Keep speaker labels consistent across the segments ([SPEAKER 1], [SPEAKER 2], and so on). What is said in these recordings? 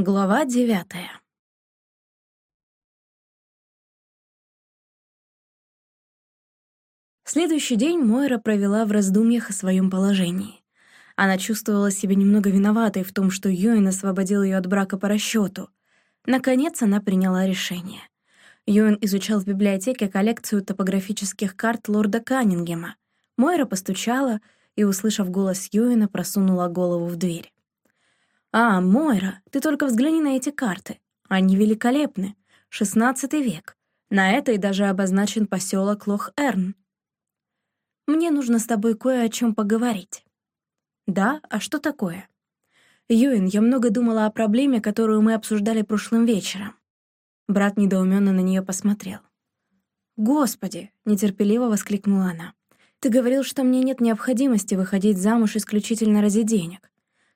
[SPEAKER 1] Глава девятая. Следующий день Мойра провела в раздумьях о своем положении. Она чувствовала себя немного виноватой в том, что Юэн освободил ее от брака по расчету. Наконец она приняла решение. Юэн изучал в библиотеке коллекцию топографических карт лорда Каннингема. Мойра постучала и, услышав голос Юэна, просунула голову в дверь. «А, Мойра, ты только взгляни на эти карты. Они великолепны. Шестнадцатый век. На этой даже обозначен поселок Лох-Эрн. Мне нужно с тобой кое о чем поговорить». «Да? А что такое?» «Юин, я много думала о проблеме, которую мы обсуждали прошлым вечером». Брат недоуменно на нее посмотрел. «Господи!» — нетерпеливо воскликнула она. «Ты говорил, что мне нет необходимости выходить замуж исключительно ради денег.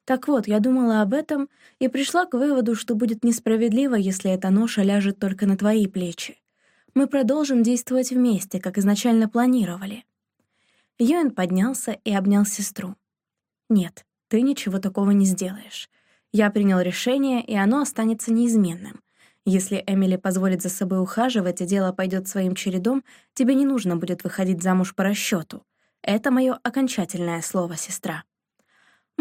[SPEAKER 1] Так вот, я думала об этом и пришла к выводу, что будет несправедливо, если эта ноша ляжет только на твои плечи. Мы продолжим действовать вместе, как изначально планировали». Юэн поднялся и обнял сестру. «Нет, ты ничего такого не сделаешь. Я принял решение, и оно останется неизменным. Если Эмили позволит за собой ухаживать, и дело пойдет своим чередом, тебе не нужно будет выходить замуж по расчету. Это мое окончательное слово, сестра».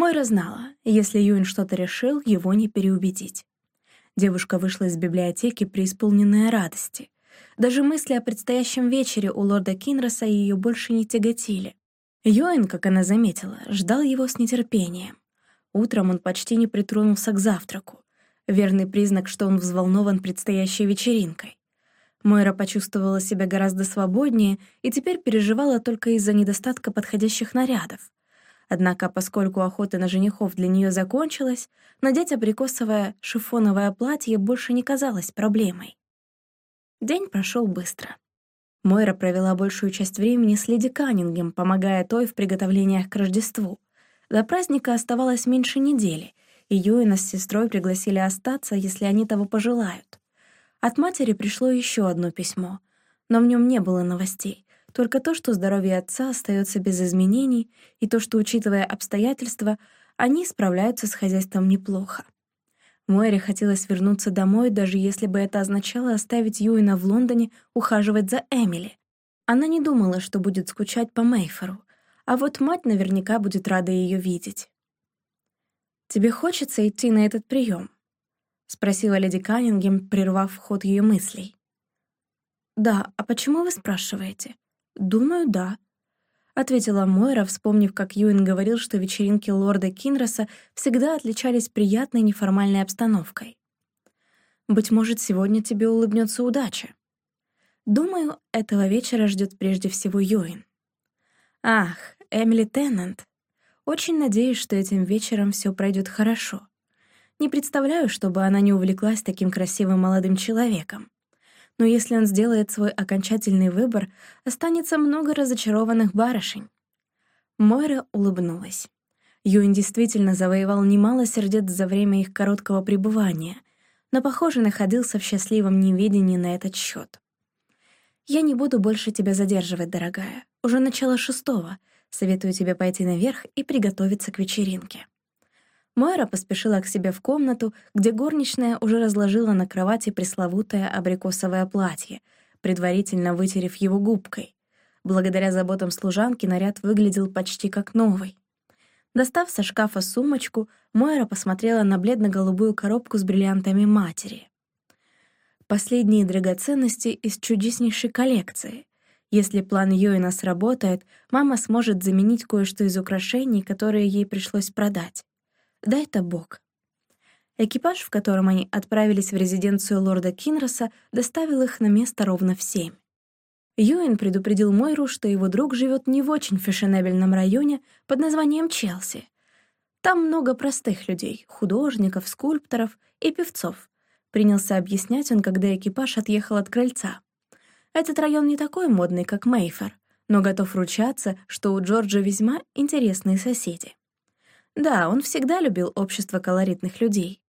[SPEAKER 1] Мойра знала, если Юин что-то решил, его не переубедить. Девушка вышла из библиотеки преисполненная радости. Даже мысли о предстоящем вечере у лорда Кинроса ее больше не тяготили. Юэн, как она заметила, ждал его с нетерпением. Утром он почти не притронулся к завтраку. Верный признак, что он взволнован предстоящей вечеринкой. Мойра почувствовала себя гораздо свободнее и теперь переживала только из-за недостатка подходящих нарядов. Однако, поскольку охота на женихов для нее закончилась, надеть абрикосовое шифоновое платье больше не казалось проблемой. День прошел быстро. Мойра провела большую часть времени с Леди Каннингем, помогая той в приготовлениях к Рождеству. До праздника оставалось меньше недели, и Юина с сестрой пригласили остаться, если они того пожелают. От матери пришло еще одно письмо, но в нем не было новостей, только то, что здоровье отца остается без изменений, и то, что, учитывая обстоятельства, они справляются с хозяйством неплохо. Мойре хотелось вернуться домой, даже если бы это означало оставить Юина в Лондоне ухаживать за Эмили. Она не думала, что будет скучать по Мейфору, а вот мать наверняка будет рада ее видеть. «Тебе хочется идти на этот прием? спросила леди Каннингем, прервав ход ее мыслей. «Да, а почему вы спрашиваете?» «Думаю, да», — ответила Мойра, вспомнив, как Юин говорил, что вечеринки лорда Кинроса всегда отличались приятной неформальной обстановкой. «Быть может, сегодня тебе улыбнется удача. Думаю, этого вечера ждет прежде всего Юин». «Ах, Эмили Теннант. Очень надеюсь, что этим вечером все пройдет хорошо. Не представляю, чтобы она не увлеклась таким красивым молодым человеком но если он сделает свой окончательный выбор, останется много разочарованных барышень. Мойра улыбнулась. Юин действительно завоевал немало сердец за время их короткого пребывания, но, похоже, находился в счастливом неведении на этот счет. «Я не буду больше тебя задерживать, дорогая. Уже начало шестого. Советую тебе пойти наверх и приготовиться к вечеринке». Мойра поспешила к себе в комнату, где горничная уже разложила на кровати пресловутое абрикосовое платье, предварительно вытерев его губкой. Благодаря заботам служанки наряд выглядел почти как новый. Достав со шкафа сумочку, Мойра посмотрела на бледно-голубую коробку с бриллиантами матери. Последние драгоценности из чудеснейшей коллекции. Если план Йоина сработает, мама сможет заменить кое-что из украшений, которые ей пришлось продать. Дай-то бог. Экипаж, в котором они отправились в резиденцию лорда Кинроса, доставил их на место ровно в семь. Юэн предупредил Мойру, что его друг живет не в очень фешенебельном районе под названием Челси. Там много простых людей — художников, скульпторов и певцов. Принялся объяснять он, когда экипаж отъехал от крыльца. Этот район не такой модный, как Мейфер, но готов ручаться, что у Джорджа весьма интересные соседи. Да, он всегда любил общество колоритных людей.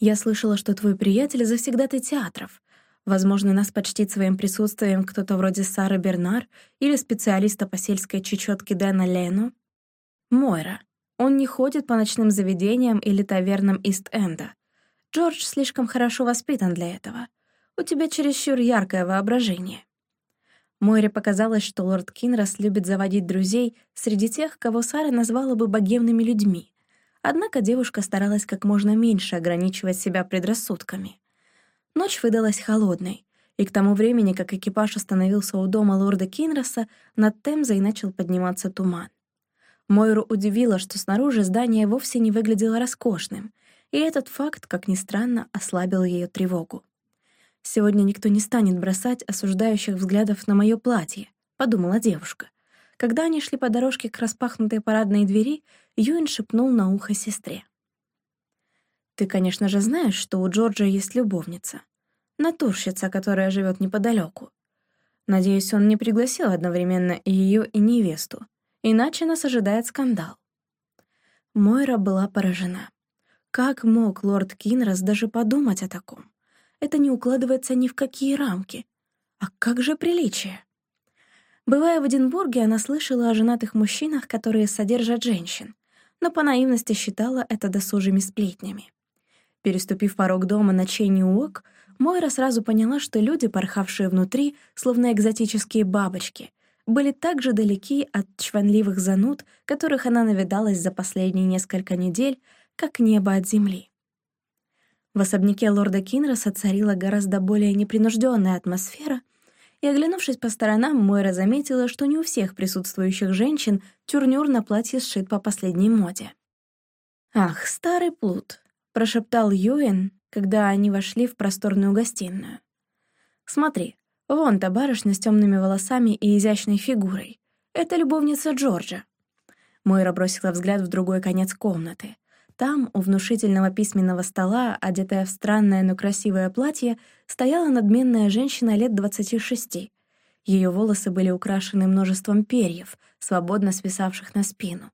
[SPEAKER 1] Я слышала, что твой приятель завсегдатый театров. Возможно, нас почтит своим присутствием кто-то вроде Сары Бернар или специалиста по сельской чечетке Дэна Лену. Мойра. Он не ходит по ночным заведениям или тавернам Ист-Энда. Джордж слишком хорошо воспитан для этого. У тебя чересчур яркое воображение». Мойре показалось, что лорд Кинрос любит заводить друзей среди тех, кого Сара назвала бы богемными людьми. Однако девушка старалась как можно меньше ограничивать себя предрассудками. Ночь выдалась холодной, и к тому времени, как экипаж остановился у дома лорда Кинроса, над Темзой начал подниматься туман. Мойру удивило, что снаружи здание вовсе не выглядело роскошным, и этот факт, как ни странно, ослабил ее тревогу. «Сегодня никто не станет бросать осуждающих взглядов на мое платье», — подумала девушка. Когда они шли по дорожке к распахнутой парадной двери, Юин шепнул на ухо сестре. «Ты, конечно же, знаешь, что у Джорджа есть любовница натурщица, которая живет неподалеку. Надеюсь, он не пригласил одновременно и ее, и невесту, иначе нас ожидает скандал. Мойра была поражена. Как мог лорд Кинрос даже подумать о таком? Это не укладывается ни в какие рамки. А как же приличие? Бывая в Эдинбурге, она слышала о женатых мужчинах, которые содержат женщин, но по наивности считала это досужими сплетнями. Переступив порог дома на Чейни Уок, Мойра сразу поняла, что люди, порхавшие внутри, словно экзотические бабочки, были так же далеки от чванливых зануд, которых она навидалась за последние несколько недель, как небо от земли. В особняке лорда Кинроса царила гораздо более непринужденная атмосфера, и, оглянувшись по сторонам, Мойра заметила, что не у всех присутствующих женщин тюрнюр на платье сшит по последней моде. «Ах, старый плут!» — прошептал Юэн, когда они вошли в просторную гостиную. «Смотри, вон та барышня с темными волосами и изящной фигурой. Это любовница Джорджа». Мойра бросила взгляд в другой конец комнаты. Там, у внушительного письменного стола, одетая в странное, но красивое платье, стояла надменная женщина лет 26. Ее волосы были украшены множеством перьев, свободно свисавших на спину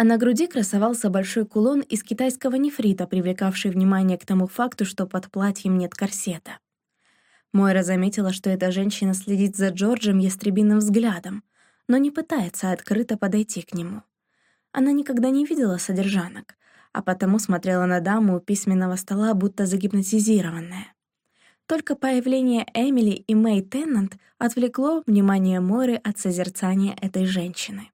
[SPEAKER 1] а на груди красовался большой кулон из китайского нефрита, привлекавший внимание к тому факту, что под платьем нет корсета. Мойра заметила, что эта женщина следит за Джорджем ястребиным взглядом, но не пытается открыто подойти к нему. Она никогда не видела содержанок, а потому смотрела на даму у письменного стола, будто загипнотизированная. Только появление Эмили и Мэй Теннант отвлекло внимание Мойры от созерцания этой женщины.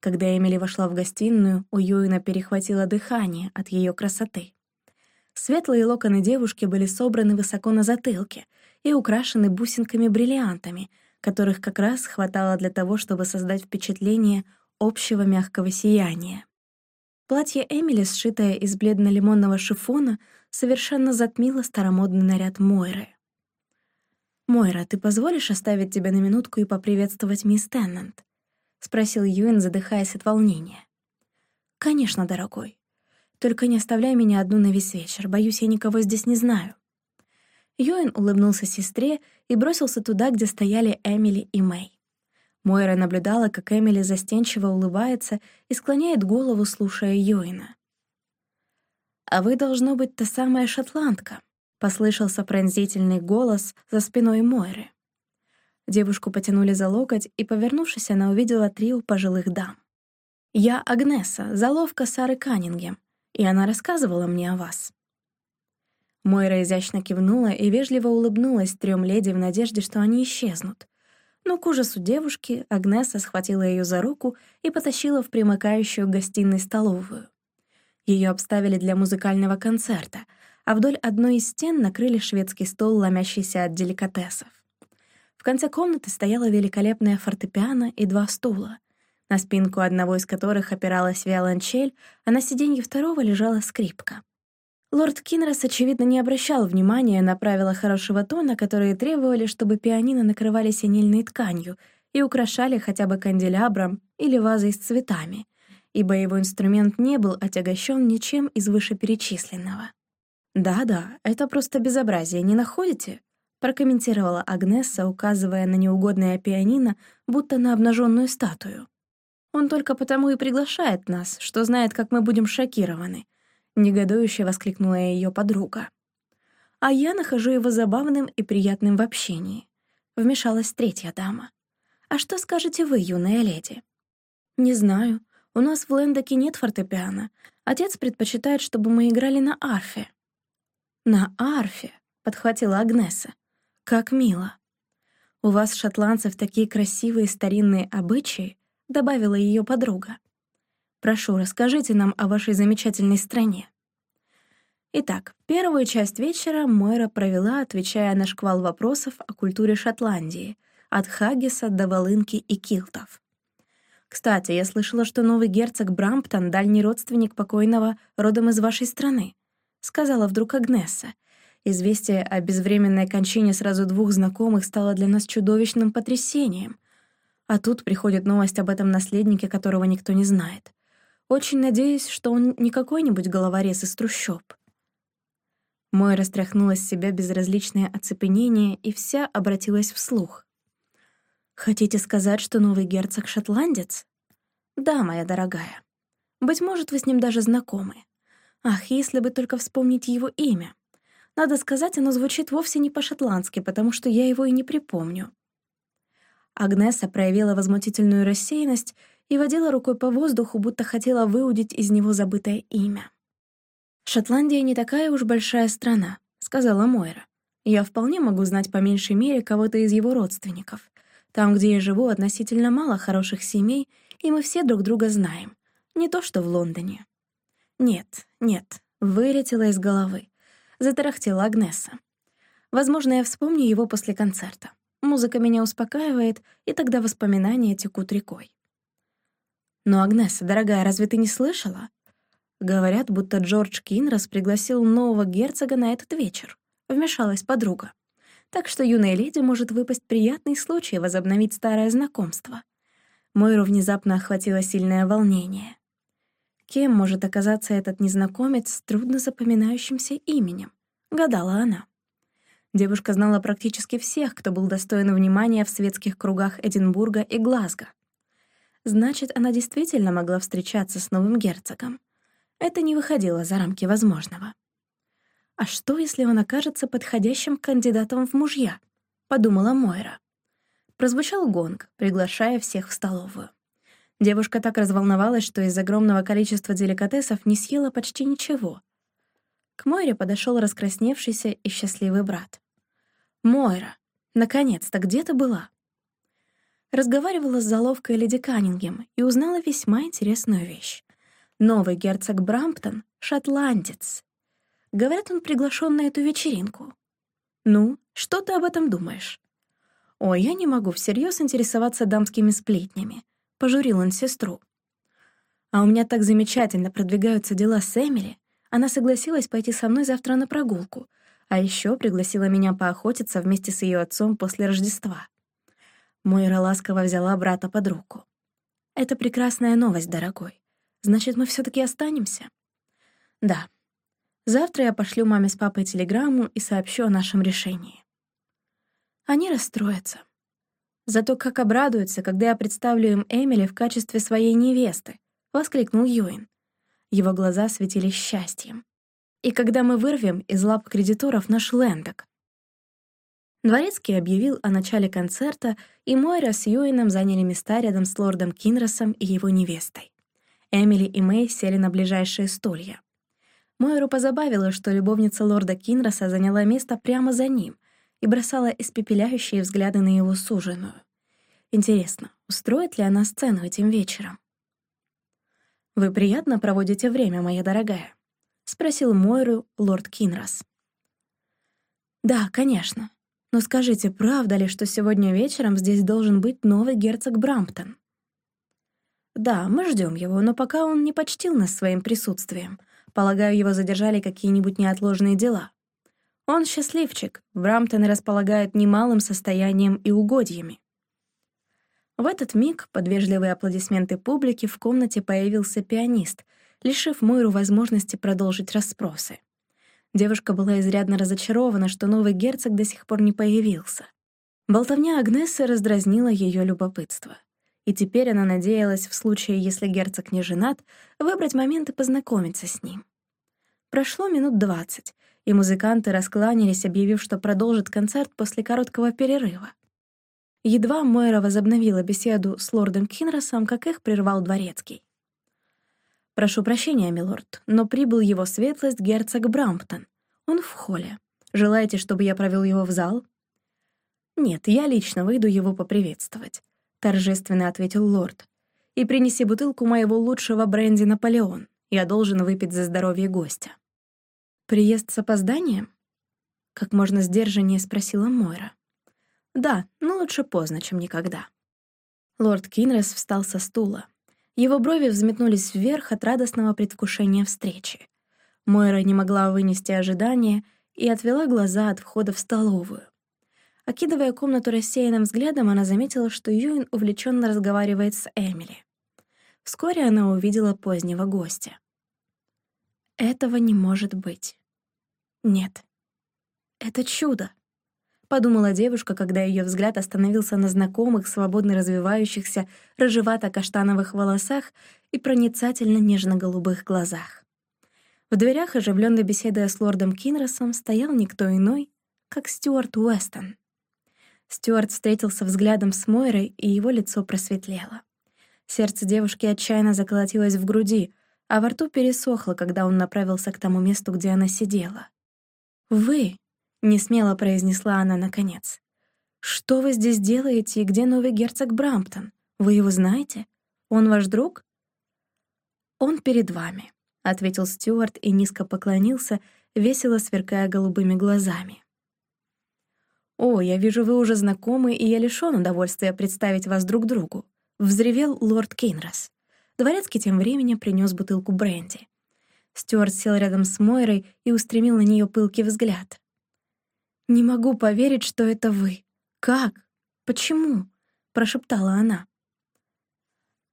[SPEAKER 1] Когда Эмили вошла в гостиную, у Юина перехватило дыхание от ее красоты. Светлые локоны девушки были собраны высоко на затылке и украшены бусинками-бриллиантами, которых как раз хватало для того, чтобы создать впечатление общего мягкого сияния. Платье Эмили, сшитое из бледно-лимонного шифона, совершенно затмило старомодный наряд Мойры. «Мойра, ты позволишь оставить тебя на минутку и поприветствовать мисс Теннант?» — спросил Юэн, задыхаясь от волнения. «Конечно, дорогой. Только не оставляй меня одну на весь вечер. Боюсь, я никого здесь не знаю». Юэн улыбнулся сестре и бросился туда, где стояли Эмили и Мэй. Мойра наблюдала, как Эмили застенчиво улыбается и склоняет голову, слушая Юэна. «А вы, должно быть, та самая шотландка», — послышался пронзительный голос за спиной Мойры. Девушку потянули за локоть, и, повернувшись, она увидела трио пожилых дам. «Я Агнеса, заловка Сары Каннингем, и она рассказывала мне о вас». Мойра изящно кивнула и вежливо улыбнулась трем леди в надежде, что они исчезнут. Но к ужасу девушки Агнеса схватила ее за руку и потащила в примыкающую гостиной столовую. Ее обставили для музыкального концерта, а вдоль одной из стен накрыли шведский стол, ломящийся от деликатесов. В конце комнаты стояла великолепная фортепиано и два стула, на спинку одного из которых опиралась виолончель, а на сиденье второго лежала скрипка. Лорд Кинрос, очевидно, не обращал внимания на правила хорошего тона, которые требовали, чтобы пианино накрывали синильной тканью и украшали хотя бы канделябром или вазой с цветами, ибо его инструмент не был отягощен ничем из вышеперечисленного. «Да-да, это просто безобразие, не находите?» прокомментировала Агнесса, указывая на неугодное пианино, будто на обнаженную статую. «Он только потому и приглашает нас, что знает, как мы будем шокированы», — негодующе воскликнула ее подруга. «А я нахожу его забавным и приятным в общении», — вмешалась третья дама. «А что скажете вы, юная леди?» «Не знаю. У нас в Лендоке нет фортепиано. Отец предпочитает, чтобы мы играли на арфе». «На арфе», — подхватила Агнеса. «Как мило». «У вас, шотландцев, такие красивые старинные обычаи», — добавила ее подруга. «Прошу, расскажите нам о вашей замечательной стране». Итак, первую часть вечера Мойра провела, отвечая на шквал вопросов о культуре Шотландии, от Хаггиса до волынки и килтов. «Кстати, я слышала, что новый герцог Брамптон — дальний родственник покойного родом из вашей страны», — сказала вдруг Агнеса, Известие о безвременной кончине сразу двух знакомых стало для нас чудовищным потрясением. А тут приходит новость об этом наследнике, которого никто не знает. Очень надеюсь, что он не какой-нибудь головорез из трущоб. Мой растряхнула с себя безразличное оцепенение и вся обратилась вслух. «Хотите сказать, что новый герцог — шотландец?» «Да, моя дорогая. Быть может, вы с ним даже знакомы. Ах, если бы только вспомнить его имя. Надо сказать, оно звучит вовсе не по-шотландски, потому что я его и не припомню. Агнеса проявила возмутительную рассеянность и водила рукой по воздуху, будто хотела выудить из него забытое имя. «Шотландия не такая уж большая страна», — сказала Мойра. «Я вполне могу знать по меньшей мере кого-то из его родственников. Там, где я живу, относительно мало хороших семей, и мы все друг друга знаем. Не то что в Лондоне». «Нет, нет», — вылетела из головы затарахтела Агнеса. Возможно, я вспомню его после концерта. Музыка меня успокаивает, и тогда воспоминания текут рекой. «Но, Агнеса, дорогая, разве ты не слышала?» Говорят, будто Джордж Кинрос пригласил нового герцога на этот вечер. Вмешалась подруга. Так что юной леди может выпасть приятный случай возобновить старое знакомство. Мойру внезапно охватило сильное волнение. Кем может оказаться этот незнакомец с трудно запоминающимся именем? Гадала она. Девушка знала практически всех, кто был достоин внимания в светских кругах Эдинбурга и Глазго. Значит, она действительно могла встречаться с новым герцогом. Это не выходило за рамки возможного. «А что, если он окажется подходящим кандидатом в мужья?» — подумала Мойра. Прозвучал гонг, приглашая всех в столовую. Девушка так разволновалась, что из огромного количества деликатесов не съела почти ничего. К Мойре подошел раскрасневшийся и счастливый брат. «Мойра, наконец-то где ты была?» Разговаривала с заловкой леди Каннингем и узнала весьма интересную вещь. Новый герцог Брамптон — шотландец. Говорят, он приглашен на эту вечеринку. Ну, что ты об этом думаешь? Ой, я не могу всерьез интересоваться дамскими сплетнями. — пожурил он сестру. «А у меня так замечательно продвигаются дела с Эмили. Она согласилась пойти со мной завтра на прогулку, а еще пригласила меня поохотиться вместе с ее отцом после Рождества». Мойра ласково взяла брата под руку. «Это прекрасная новость, дорогой. Значит, мы все таки останемся?» «Да. Завтра я пошлю маме с папой телеграмму и сообщу о нашем решении». Они расстроятся. Зато как обрадуются, когда я представлю им Эмили в качестве своей невесты», — воскликнул Юин. Его глаза светились счастьем. «И когда мы вырвем из лап кредиторов наш лендок». Дворецкий объявил о начале концерта, и Мойра с Юином заняли места рядом с лордом Кинросом и его невестой. Эмили и Мэй сели на ближайшие стулья. Мойру позабавило, что любовница лорда Кинроса заняла место прямо за ним, и бросала испепеляющие взгляды на его суженую. Интересно, устроит ли она сцену этим вечером? «Вы приятно проводите время, моя дорогая?» — спросил Мойру лорд Кинрос. «Да, конечно. Но скажите, правда ли, что сегодня вечером здесь должен быть новый герцог Брамптон?» «Да, мы ждем его, но пока он не почтил нас своим присутствием. Полагаю, его задержали какие-нибудь неотложные дела. Он счастливчик, Брамптоны располагают немалым состоянием и угодьями. В этот миг, под вежливые аплодисменты публики, в комнате появился пианист, лишив Мойру возможности продолжить расспросы. Девушка была изрядно разочарована, что новый герцог до сих пор не появился. Болтовня Агнессы раздразнила ее любопытство. И теперь она надеялась, в случае, если герцог не женат, выбрать момент и познакомиться с ним. Прошло минут двадцать, и музыканты раскланялись, объявив, что продолжат концерт после короткого перерыва. Едва Мойра возобновила беседу с лордом Кинросом, как их прервал дворецкий. «Прошу прощения, милорд, но прибыл его светлость герцог Брамптон. «Он в холле. Желаете, чтобы я провел его в зал?» «Нет, я лично выйду его поприветствовать», — торжественно ответил лорд. «И принеси бутылку моего лучшего бренди «Наполеон». Я должен выпить за здоровье гостя». «Приезд с опозданием?» — как можно сдержаннее спросила Мойра. «Да, но лучше поздно, чем никогда». Лорд Кинрес встал со стула. Его брови взметнулись вверх от радостного предвкушения встречи. Мойра не могла вынести ожидания и отвела глаза от входа в столовую. Окидывая комнату рассеянным взглядом, она заметила, что Юин увлеченно разговаривает с Эмили. Вскоре она увидела позднего гостя. Этого не может быть. Нет. Это чудо, подумала девушка, когда ее взгляд остановился на знакомых, свободно развивающихся, рыжевато-каштановых волосах и проницательно нежно-голубых глазах. В дверях, оживленно беседуя с лордом Кинросом, стоял никто иной, как Стюарт Уэстон. Стюарт встретился взглядом с Мойрой, и его лицо просветлело. Сердце девушки отчаянно заколотилось в груди, а во рту пересохло, когда он направился к тому месту, где она сидела. «Вы», — несмело произнесла она наконец, «что вы здесь делаете и где новый герцог Брамптон? Вы его знаете? Он ваш друг?» «Он перед вами», — ответил Стюарт и низко поклонился, весело сверкая голубыми глазами. «О, я вижу, вы уже знакомы, и я лишён удовольствия представить вас друг другу», — взревел лорд Кейнрос. Дворецкий тем временем принёс бутылку бренди. Стюарт сел рядом с Мойрой и устремил на неё пылкий взгляд. «Не могу поверить, что это вы. Как? Почему?» — прошептала она.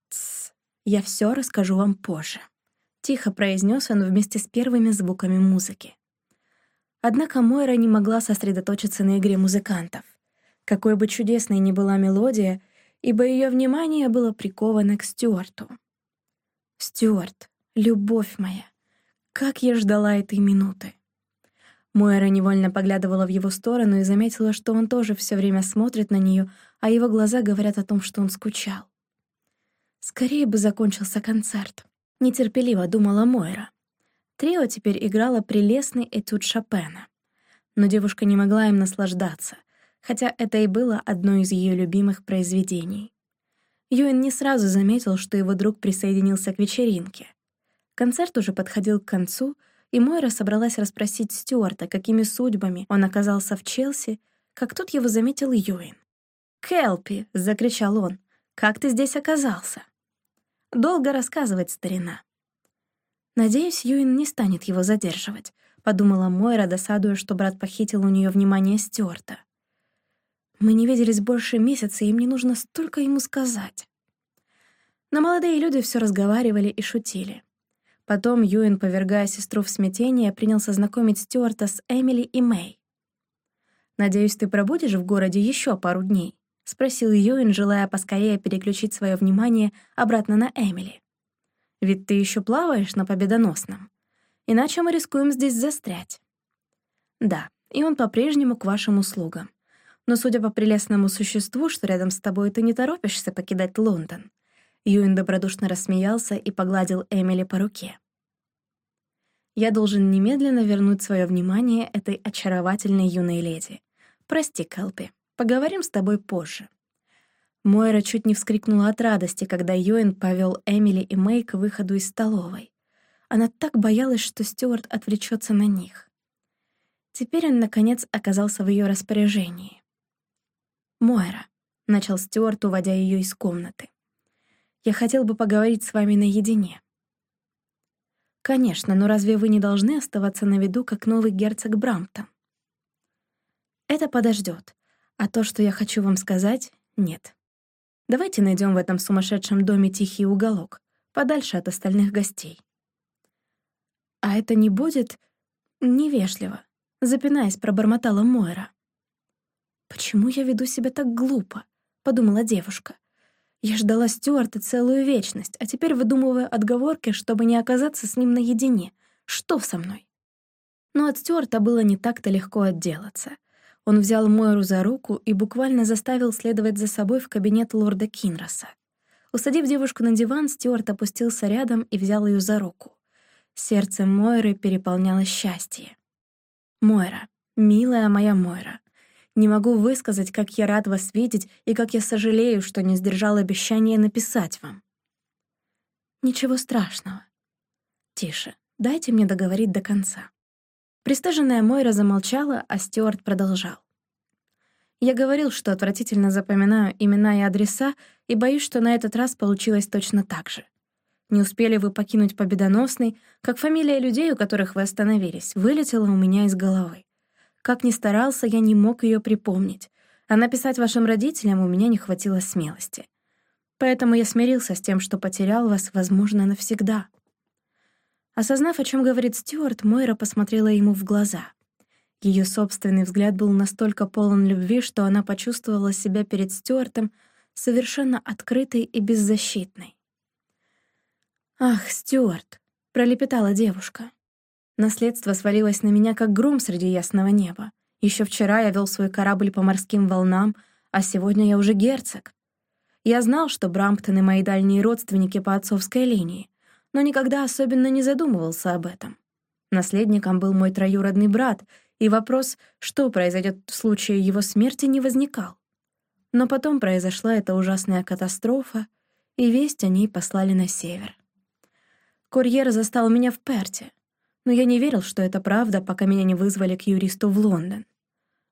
[SPEAKER 1] «Тсс, я всё расскажу вам позже», — тихо произнёс он вместе с первыми звуками музыки. Однако Мойра не могла сосредоточиться на игре музыкантов. Какой бы чудесной ни была мелодия, ибо ее внимание было приковано к Стюарту. «Стюарт, любовь моя, как я ждала этой минуты!» Мойра невольно поглядывала в его сторону и заметила, что он тоже все время смотрит на нее, а его глаза говорят о том, что он скучал. Скорее бы закончился концерт. Нетерпеливо думала Мойра. Трио теперь играло прелестный этюд Шопена. Но девушка не могла им наслаждаться, хотя это и было одно из ее любимых произведений. Юэн не сразу заметил, что его друг присоединился к вечеринке. Концерт уже подходил к концу, и Мойра собралась расспросить Стюарта, какими судьбами он оказался в Челси, как тут его заметил Юэн. «Келпи!» — закричал он. «Как ты здесь оказался?» Долго рассказывать, старина. «Надеюсь, Юин не станет его задерживать», — подумала Мойра, досадуя, что брат похитил у нее внимание Стюарта. «Мы не виделись больше месяца, и мне нужно столько ему сказать». Но молодые люди все разговаривали и шутили. Потом Юин, повергая сестру в смятение, принялся знакомить Стюарта с Эмили и Мэй. «Надеюсь, ты пробудешь в городе еще пару дней?» — спросил Юин, желая поскорее переключить свое внимание обратно на Эмили. Ведь ты еще плаваешь на победоносном. Иначе мы рискуем здесь застрять. Да, и он по-прежнему к вашим услугам. Но судя по прелестному существу, что рядом с тобой ты не торопишься покидать Лондон. Юин добродушно рассмеялся и погладил Эмили по руке. Я должен немедленно вернуть свое внимание этой очаровательной юной леди. Прости, Кэлпи, поговорим с тобой позже. Мойра чуть не вскрикнула от радости, когда Йоэн повел Эмили и Мэй к выходу из столовой. Она так боялась, что Стюарт отвлечется на них. Теперь он, наконец, оказался в ее распоряжении. «Мойра», — начал Стюарт, уводя ее из комнаты, — «я хотел бы поговорить с вами наедине». «Конечно, но разве вы не должны оставаться на виду, как новый герцог Брамптон?» «Это подождет, а то, что я хочу вам сказать, нет». Давайте найдем в этом сумасшедшем доме тихий уголок, подальше от остальных гостей. А это не будет невежливо, запинаясь, пробормотала Мойра. «Почему я веду себя так глупо?» — подумала девушка. «Я ждала Стюарта целую вечность, а теперь выдумываю отговорки, чтобы не оказаться с ним наедине. Что со мной?» Но от Стюарта было не так-то легко отделаться — он взял Мойру за руку и буквально заставил следовать за собой в кабинет лорда Кинроса. Усадив девушку на диван, Стюарт опустился рядом и взял ее за руку. Сердце Мойры переполняло счастье. Мойра, милая моя Мойра, не могу высказать, как я рад вас видеть и как я сожалею, что не сдержал обещание написать вам. Ничего страшного. Тише, дайте мне договорить до конца. Пристыженная Мойра замолчала, а Стюарт продолжал. Я говорил, что отвратительно запоминаю имена и адреса, и боюсь, что на этот раз получилось точно так же. Не успели вы покинуть Победоносный, как фамилия людей, у которых вы остановились, вылетела у меня из головы. Как ни старался, я не мог ее припомнить, а написать вашим родителям у меня не хватило смелости. Поэтому я смирился с тем, что потерял вас, возможно, навсегда. Осознав, о чем говорит Стюарт, Мойра посмотрела ему в глаза — ее собственный взгляд был настолько полон любви, что она почувствовала себя перед Стюартом совершенно открытой и беззащитной. «Ах, Стюарт!» — пролепетала девушка. Наследство свалилось на меня, как гром среди ясного неба. Еще вчера я вел свой корабль по морским волнам, а сегодня я уже герцог. Я знал, что Брамптоны — мои дальние родственники по отцовской линии, но никогда особенно не задумывался об этом. Наследником был мой троюродный брат, и вопрос, что произойдет в случае его смерти, не возникал. Но потом произошла эта ужасная катастрофа, и весть о ней послали на север. Курьер застал меня в Перте, но я не верил, что это правда, пока меня не вызвали к юристу в Лондон.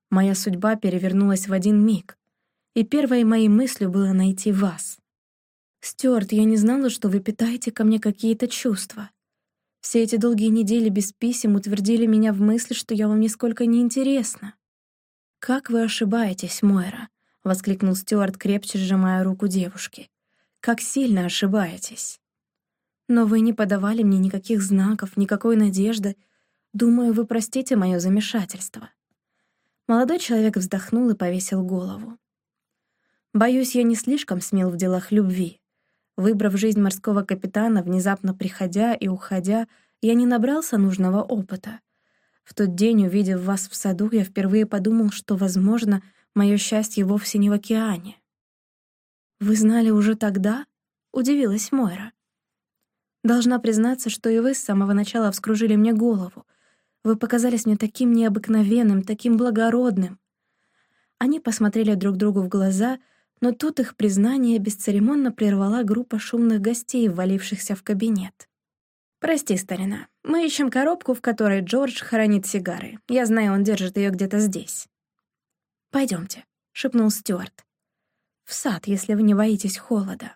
[SPEAKER 1] Моя судьба перевернулась в один миг, и первой моей мыслью было найти вас. Стюарт, я не знала, что вы питаете ко мне какие-то чувства. Все эти долгие недели без писем утвердили меня в мысли, что я вам нисколько не интересна. «Как вы ошибаетесь, Мойра!» — воскликнул Стюарт, крепче сжимая руку девушки. «Как сильно ошибаетесь!» «Но вы не подавали мне никаких знаков, никакой надежды. Думаю, вы простите мое замешательство». Молодой человек вздохнул и повесил голову. «Боюсь, я не слишком смел в делах любви. Выбрав жизнь морского капитана, внезапно приходя и уходя, я не набрался нужного опыта. В тот день, увидев вас в саду, я впервые подумал, что, возможно, мое счастье вовсе не в океане. «Вы знали уже тогда?» — удивилась Мойра. «Должна признаться, что и вы с самого начала вскружили мне голову. Вы показались мне таким необыкновенным, таким благородным». Они посмотрели друг другу в глаза — но тут их признание бесцеремонно прервала группа шумных гостей, ввалившихся в кабинет. «Прости, старина, мы ищем коробку, в которой Джордж хранит сигары. Я знаю, он держит ее где-то здесь». Пойдемте, шепнул Стюарт. «В сад, если вы не боитесь холода».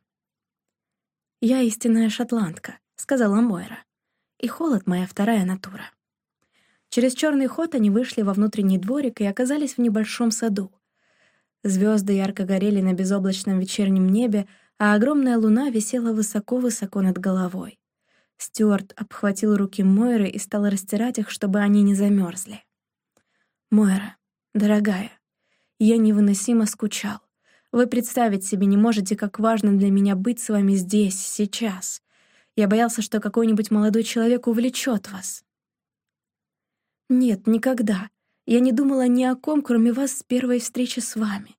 [SPEAKER 1] «Я истинная шотландка», — сказала Мойра. «И холод — моя вторая натура». Через черный ход они вышли во внутренний дворик и оказались в небольшом саду. Звезды ярко горели на безоблачном вечернем небе, а огромная луна висела высоко-высоко над головой. Стюарт обхватил руки Мойры и стал растирать их, чтобы они не замерзли. «Мойра, дорогая, я невыносимо скучал. Вы представить себе не можете, как важно для меня быть с вами здесь, сейчас. Я боялся, что какой-нибудь молодой человек увлечет вас». «Нет, никогда. Я не думала ни о ком, кроме вас с первой встречи с вами.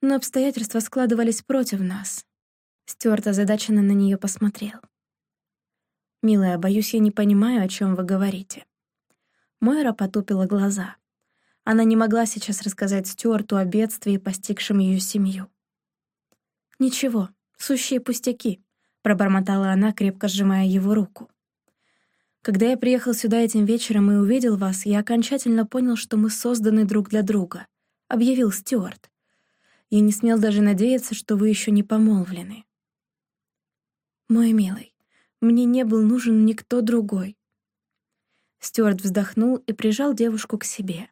[SPEAKER 1] Но обстоятельства складывались против нас. Стюарт озадаченно на нее посмотрел. «Милая, боюсь, я не понимаю, о чем вы говорите». Мойра потупила глаза. Она не могла сейчас рассказать Стюарту о бедствии, постигшем ее семью. «Ничего, сущие пустяки», — пробормотала она, крепко сжимая его руку. Когда я приехал сюда этим вечером и увидел вас, я окончательно понял, что мы созданы друг для друга», — объявил Стюарт. «Я не смел даже надеяться, что вы еще не помолвлены». «Мой милый, мне не был нужен никто другой». Стюарт вздохнул и прижал девушку к себе.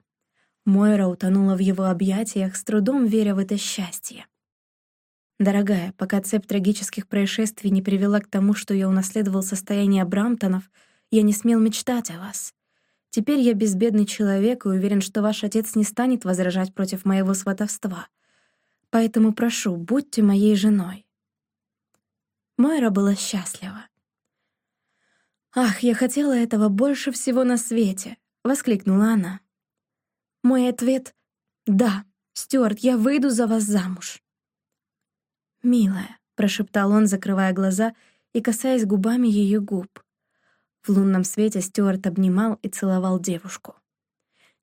[SPEAKER 1] Мойра утонула в его объятиях, с трудом веря в это счастье. «Дорогая, пока цепь трагических происшествий не привела к тому, что я унаследовал состояние Брамтонов, — я не смел мечтать о вас. Теперь я безбедный человек и уверен, что ваш отец не станет возражать против моего сватовства. Поэтому прошу, будьте моей женой». Майра была счастлива. «Ах, я хотела этого больше всего на свете!» — воскликнула она. Мой ответ — «Да, Стюарт, я выйду за вас замуж». «Милая», — прошептал он, закрывая глаза и касаясь губами ее губ. В лунном свете Стюарт обнимал и целовал девушку.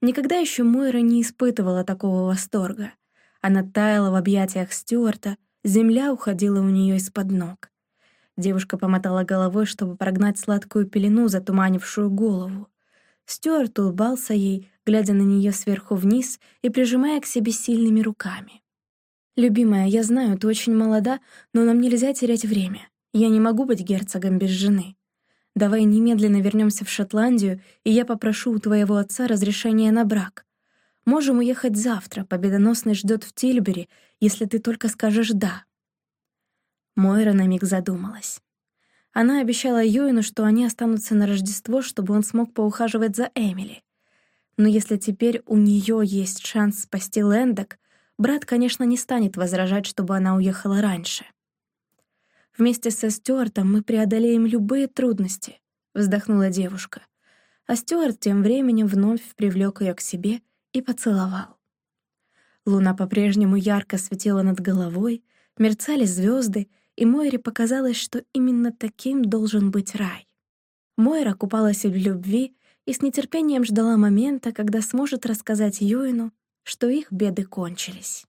[SPEAKER 1] Никогда еще Мойра не испытывала такого восторга. Она таяла в объятиях Стюарта, земля уходила у нее из-под ног. Девушка помотала головой, чтобы прогнать сладкую пелену, затуманившую голову. Стюарт улыбался ей, глядя на нее сверху вниз и прижимая к себе сильными руками. «Любимая, я знаю, ты очень молода, но нам нельзя терять время. Я не могу быть герцогом без жены. Давай немедленно вернемся в Шотландию, и я попрошу у твоего отца разрешения на брак. Можем уехать завтра, победоносный ждет в Тильбери, если ты только скажешь «да». Мойра на миг задумалась. Она обещала Юину, что они останутся на Рождество, чтобы он смог поухаживать за Эмили. Но если теперь у нее есть шанс спасти Лэндок, брат, конечно, не станет возражать, чтобы она уехала раньше. «Вместе со Стюартом мы преодолеем любые трудности», — вздохнула девушка. А Стюарт тем временем вновь привлек ее к себе и поцеловал. Луна по-прежнему ярко светила над головой, мерцали звезды, и Мойре показалось, что именно таким должен быть рай. Мойра купалась в любви и с нетерпением ждала момента, когда сможет рассказать Юину, что их беды кончились.